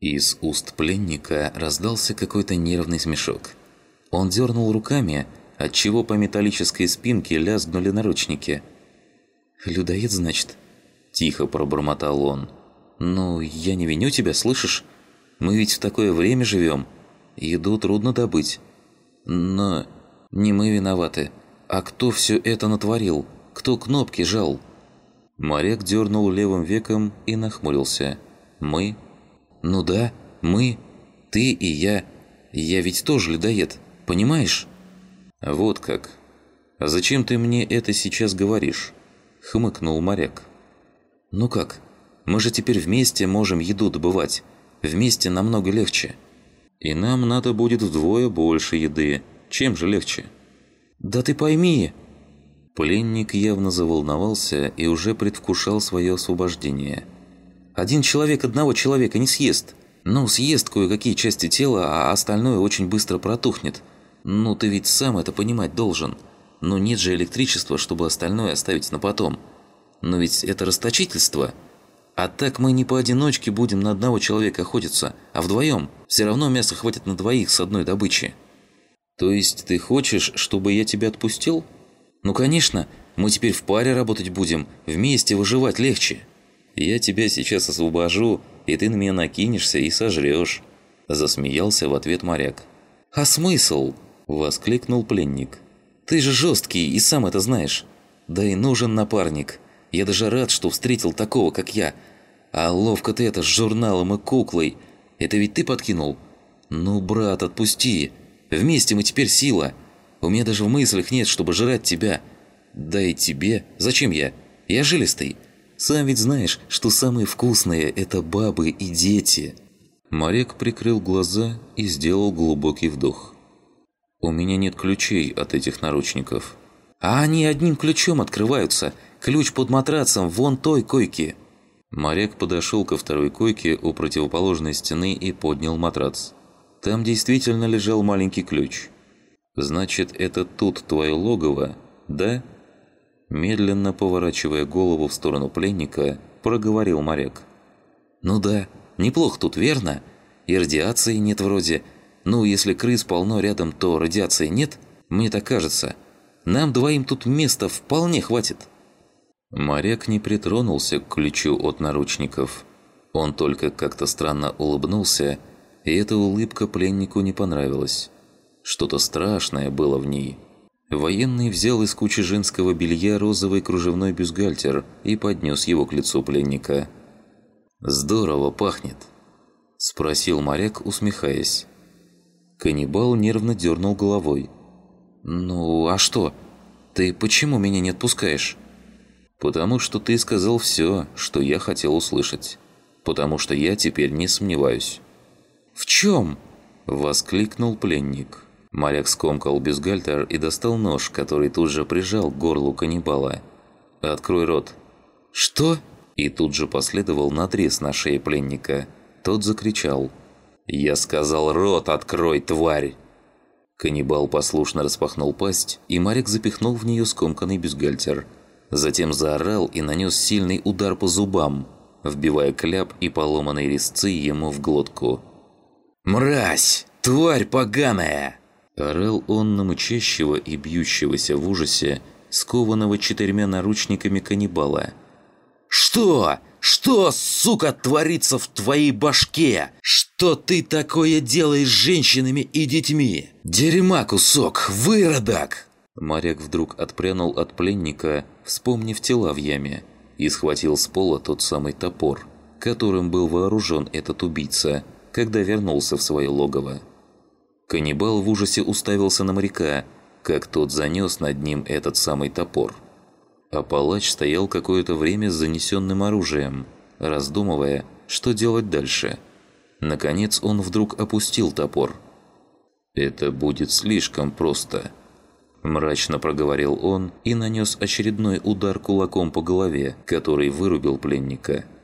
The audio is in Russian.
Из уст пленника раздался какой-то нервный смешок. Он дернул руками, отчего по металлической спинке лязгнули наручники. «Людоед, значит?» – тихо пробормотал он. «Ну, я не виню тебя, слышишь? Мы ведь в такое время живем. Еду трудно добыть. Но не мы виноваты. А кто все это натворил? Кто кнопки жал?» Моряк дернул левым веком и нахмурился. «Мы?» «Ну да, мы, ты и я. Я ведь тоже людоед, понимаешь?» «Вот как. А зачем ты мне это сейчас говоришь?» Хмыкнул моряк. «Ну как? Мы же теперь вместе можем еду добывать. Вместе намного легче. И нам надо будет вдвое больше еды. Чем же легче?» «Да ты пойми!» Пленник явно заволновался и уже предвкушал свое освобождение – один человек одного человека не съест. Ну, съест кое-какие части тела, а остальное очень быстро протухнет. Ну, ты ведь сам это понимать должен. Но нет же электричества, чтобы остальное оставить на потом. Но ведь это расточительство. А так мы не поодиночке будем на одного человека охотиться, а вдвоем. Все равно мяса хватит на двоих с одной добычи. То есть ты хочешь, чтобы я тебя отпустил? Ну, конечно. Мы теперь в паре работать будем. Вместе выживать легче. Я тебя сейчас освобожу, и ты на меня накинешься и сожрешь. Засмеялся в ответ моряк. «А смысл?» – воскликнул пленник. «Ты же жесткий и сам это знаешь. Да и нужен напарник. Я даже рад, что встретил такого, как я. А ловко ты это с журналом и куклой. Это ведь ты подкинул? Ну, брат, отпусти. Вместе мы теперь сила. У меня даже в мыслях нет, чтобы жрать тебя. Да и тебе. Зачем я? Я жилистый. Сам ведь знаешь, что самые вкусные – это бабы и дети». Марек прикрыл глаза и сделал глубокий вдох. «У меня нет ключей от этих наручников». «А они одним ключом открываются. Ключ под матрацем вон той койки». Марек подошел ко второй койке у противоположной стены и поднял матрац. Там действительно лежал маленький ключ. «Значит, это тут твое логово, да?» Медленно поворачивая голову в сторону пленника, проговорил моряк. «Ну да, неплохо тут, верно? И радиации нет вроде. Ну, если крыс полно рядом, то радиации нет, мне так кажется. Нам двоим тут места вполне хватит». Моряк не притронулся к ключу от наручников. Он только как-то странно улыбнулся, и эта улыбка пленнику не понравилась. Что-то страшное было в ней. Военный взял из кучи женского белья розовый кружевной бюстгальтер и поднес его к лицу пленника. «Здорово пахнет», – спросил моряк, усмехаясь. Каннибал нервно дернул головой. «Ну, а что? Ты почему меня не отпускаешь?» «Потому что ты сказал все, что я хотел услышать. Потому что я теперь не сомневаюсь». «В чем?» – воскликнул пленник. Моряк скомкал бюстгальтер и достал нож, который тут же прижал к горлу каннибала. «Открой рот». «Что?» И тут же последовал надрез на шее пленника. Тот закричал. «Я сказал, рот открой, тварь!» Каннибал послушно распахнул пасть, и Марик запихнул в нее скомканный бюстгальтер. Затем заорал и нанес сильный удар по зубам, вбивая кляп и поломанные резцы ему в глотку. «Мразь! Тварь поганая!» Орал он на мычащего и бьющегося в ужасе, скованного четырьмя наручниками каннибала. «Что? Что, сука, творится в твоей башке? Что ты такое делаешь с женщинами и детьми? Дерьма кусок, выродок!» Моряк вдруг отпрянул от пленника, вспомнив тела в яме, и схватил с пола тот самый топор, которым был вооружен этот убийца, когда вернулся в свое логово. Каннибал в ужасе уставился на моряка, как тот занес над ним этот самый топор. А палач стоял какое-то время с занесенным оружием, раздумывая, что делать дальше. Наконец он вдруг опустил топор. «Это будет слишком просто», – мрачно проговорил он и нанес очередной удар кулаком по голове, который вырубил пленника –